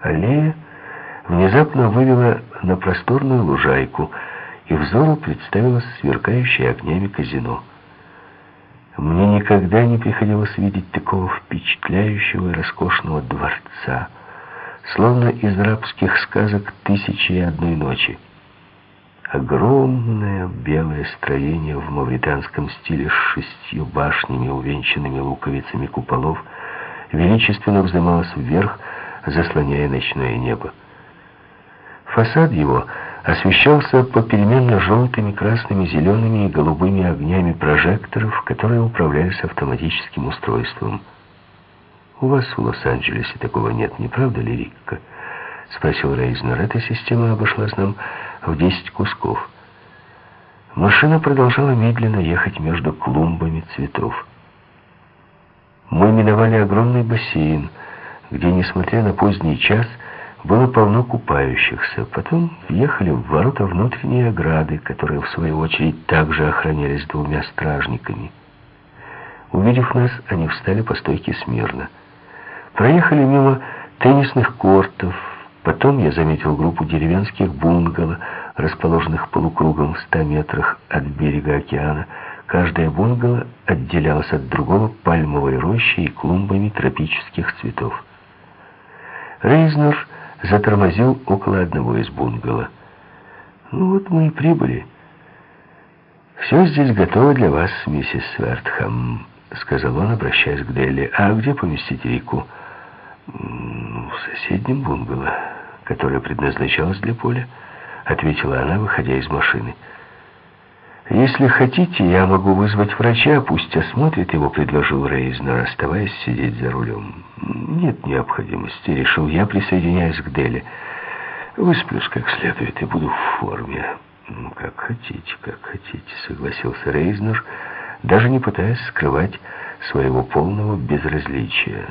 Аллея внезапно вывела на просторную лужайку, и взору представилось сверкающее огнями казино. Мне никогда не приходилось видеть такого впечатляющего и роскошного дворца, словно из рабских сказок «Тысячи и одной ночи». Огромное белое строение в мавританском стиле с шестью башнями, увенчанными луковицами куполов, величественно вздымалось вверх, заслоняя ночное небо. Фасад его освещался попеременно желтыми, красными, зелеными и голубыми огнями прожекторов, которые управлялись автоматическим устройством. «У вас в Лос-Анджелесе такого нет, не правда ли, Рикка?» — спросил Рейзнер. «Эта система обошлась нам в десять кусков». Машина продолжала медленно ехать между клумбами цветов. Мы миновали огромный бассейн, где, несмотря на поздний час, было полно купающихся. Потом въехали в ворота внутренней ограды, которые, в свою очередь, также охранялись двумя стражниками. Увидев нас, они встали по стойке смирно. Проехали мимо теннисных кортов, потом я заметил группу деревенских бунгало, расположенных полукругом в ста метрах от берега океана. Каждая бунгало отделялась от другого пальмовой рощей и клумбами тропических цветов. Рейзнер затормозил около одного из бунгало. «Ну вот мы и прибыли. Все здесь готово для вас, миссис Свертхам», — сказал он, обращаясь к Делли. «А где поместить Рику?» «В соседнем бунгало, которое предназначалось для поля», — ответила она, выходя из машины. «Если хотите, я могу вызвать врача, пусть осмотрит его», — предложил Рейзнер, оставаясь сидеть за рулем. «Нет необходимости», — решил я, присоединяясь к Дели. «Высплюсь как следует и буду в форме». «Ну, как хотите, как хотите», — согласился Рейзнер, даже не пытаясь скрывать своего полного безразличия.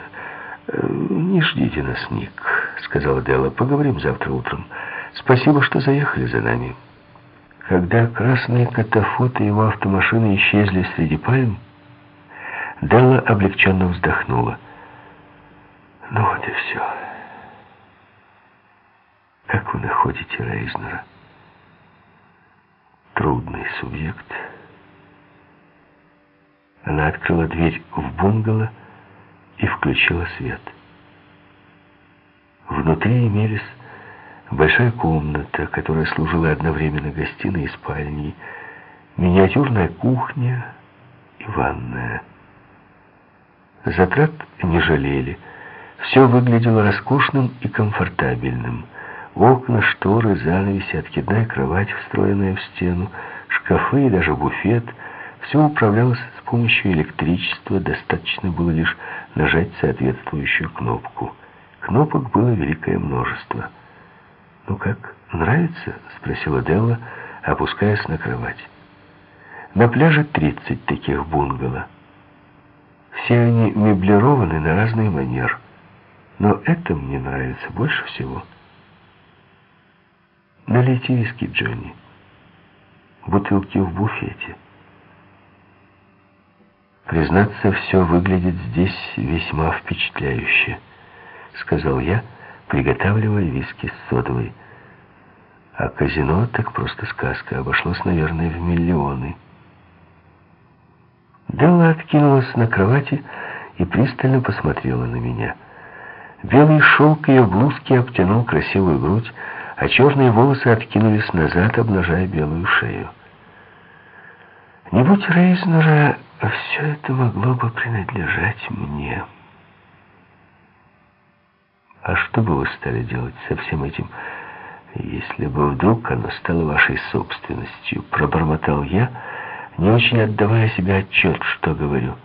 «Э, «Не ждите нас, Ник», — сказала Дела. «Поговорим завтра утром. Спасибо, что заехали за нами». Когда красные катафоты его автомашины исчезли среди пальм, Делла облегченно вздохнула. Ну вот и все. Как вы находите Рейзнера? Трудный субъект. Она открыла дверь в бунгало и включила свет. Внутри имелись Большая комната, которая служила одновременно гостиной и спальней, миниатюрная кухня и ванная. Затрат не жалели. Все выглядело роскошным и комфортабельным. Окна, шторы, занавеси, откидная кровать, встроенная в стену, шкафы и даже буфет. Все управлялось с помощью электричества, достаточно было лишь нажать соответствующую кнопку. Кнопок было великое множество. «Ну как, нравится?» — спросила Делла, опускаясь на кровать. «На пляже 30 таких бунгало. Все они меблированы на разный манер, но это мне нравится больше всего. Налейте виски, Джонни. Бутылки в буфете». «Признаться, все выглядит здесь весьма впечатляюще», — сказал я, — приготавливая виски с содовой. А казино так просто сказка, обошлось, наверное, в миллионы. Делла откинулась на кровати и пристально посмотрела на меня. Белый шелк ее блузки обтянул красивую грудь, а черные волосы откинулись назад, обнажая белую шею. Не будь Рейзнера, все это могло бы принадлежать мне. А что бы вы стали делать со всем этим, если бы вдруг оно стало вашей собственностью? Пробормотал я, не очень отдавая себе отчет, что говорю.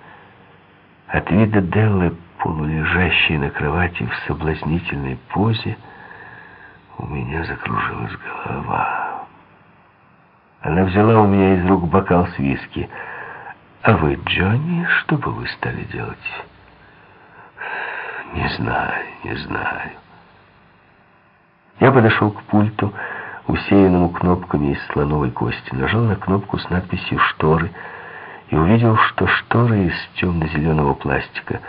От вида Деллы, полулежащей на кровати в соблазнительной позе, у меня закружилась голова. Она взяла у меня из рук бокал с виски. «А вы, Джонни, что бы вы стали делать?» Не знаю, не знаю. Я подошел к пульту, усеянному кнопками из слоновой кости, нажал на кнопку с надписью «Шторы» и увидел, что шторы из темно-зеленого пластика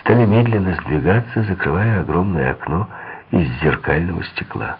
стали медленно сдвигаться, закрывая огромное окно из зеркального стекла.